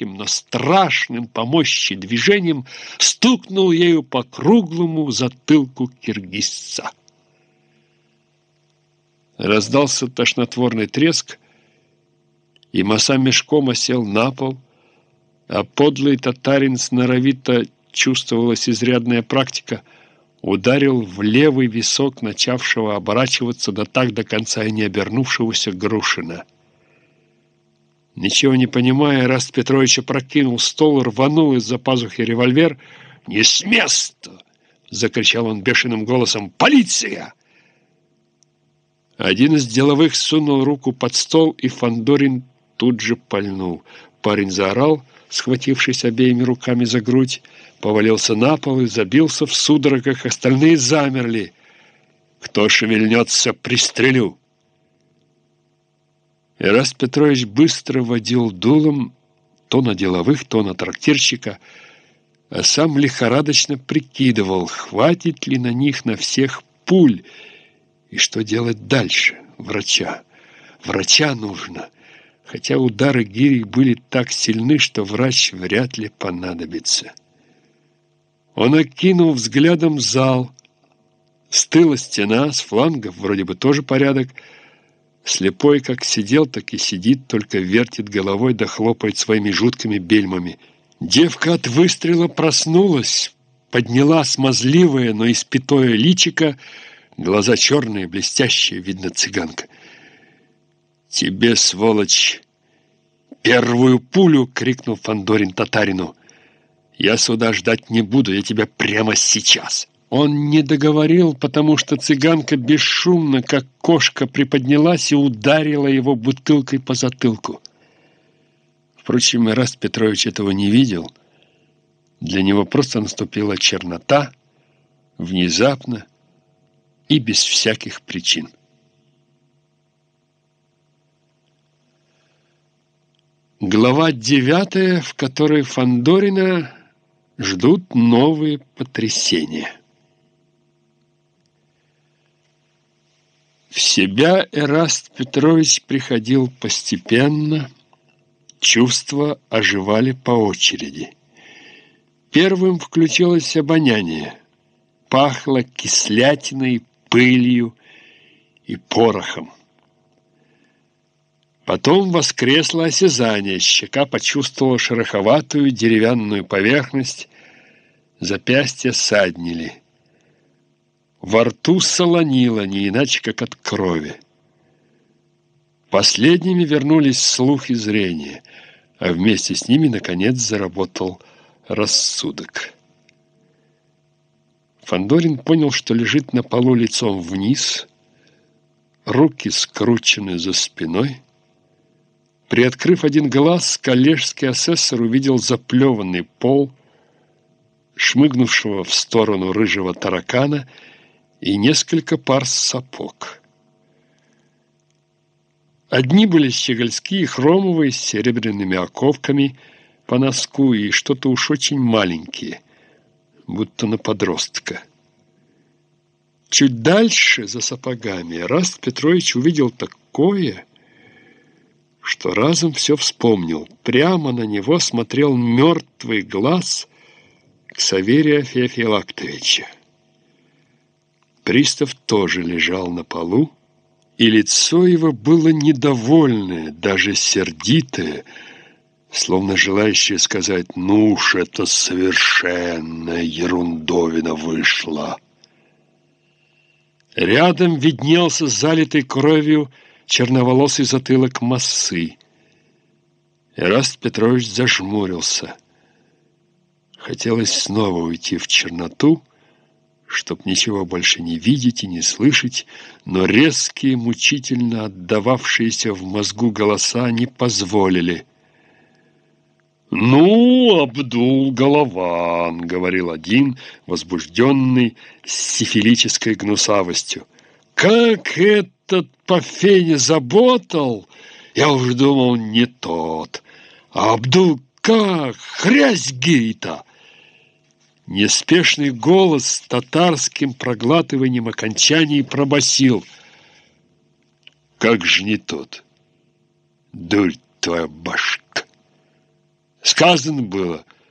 легким, но страшным по движением стукнул ею по круглому затылку киргизца. Раздался тошнотворный треск, и Маса мешком осел на пол, а подлый татарин сноровито чувствовалась изрядная практика, ударил в левый висок начавшего оборачиваться да так до конца и не обернувшегося Грушина. Ничего не понимая, Раст Петрович опрокинул стол, рванул из-за пазухи револьвер. «Не с места!» — закричал он бешеным голосом. «Полиция!» Один из деловых сунул руку под стол, и Фандорин тут же пальнул. Парень заорал, схватившись обеими руками за грудь, повалился на пол и забился в судорогах. Остальные замерли. «Кто шевельнется, пристрелю!» Ираст Петрович быстро водил дулом то на деловых, то на трактирщика, а сам лихорадочно прикидывал, хватит ли на них на всех пуль, и что делать дальше? Врача. Врача нужно. Хотя удары гири были так сильны, что врач вряд ли понадобится. Он окинул взглядом зал. С тыла стена, с флангов вроде бы тоже порядок, Слепой как сидел, так и сидит, только вертит головой да хлопает своими жуткими бельмами. Девка от выстрела проснулась, подняла смазливое, но испятое личико, глаза черные, блестящие, видно цыганка. «Тебе, сволочь, первую пулю!» — крикнул Фандорин татарину. «Я сюда ждать не буду, я тебя прямо сейчас!» Он не договорил, потому что цыганка бесшумно, как кошка, приподнялась и ударила его бутылкой по затылку. Впрочем, Ираст Петрович этого не видел. Для него просто наступила чернота, внезапно и без всяких причин. Глава девятая, в которой Фандорина ждут новые потрясения. В себя Эраст Петрович приходил постепенно, чувства оживали по очереди. Первым включилось обоняние. Пахло кислятиной, пылью и порохом. Потом воскресло осязание, щека почувствовала шероховатую деревянную поверхность, запястья саднили. Во рту солонило, не иначе, как от крови. Последними вернулись слух и зрение, а вместе с ними, наконец, заработал рассудок. Фандорин понял, что лежит на полу лицом вниз, руки скручены за спиной. Приоткрыв один глаз, коллежский асессор увидел заплеванный пол, шмыгнувшего в сторону рыжего таракана — и несколько пар сапог. Одни были щегольские, хромовые, с серебряными оковками по носку и что-то уж очень маленькие, будто на подростка. Чуть дальше, за сапогами, Раст Петрович увидел такое, что разом все вспомнил. Прямо на него смотрел мертвый глаз Ксаверия Феофилактовича. Пристав тоже лежал на полу, и лицо его было недовольное, даже сердитое, словно желающее сказать «Ну уж это совершенно ерундовина вышла». Рядом виднелся залитый кровью черноволосый затылок массы. Эраст Петрович зажмурился. Хотелось снова уйти в черноту, чтоб ничего больше не видеть и не слышать, но резкие, мучительно отдававшиеся в мозгу голоса не позволили. «Ну, Абдул-Голован», — говорил один, возбужденный сифилической гнусавостью, «как этот по фене заботал, я уж думал, не тот. Абдул как, хрясь гирита!» Неспешный голос с татарским проглатыванием окончаний пробасил. «Как же не тот? Дурь твоя башка! Сказано было,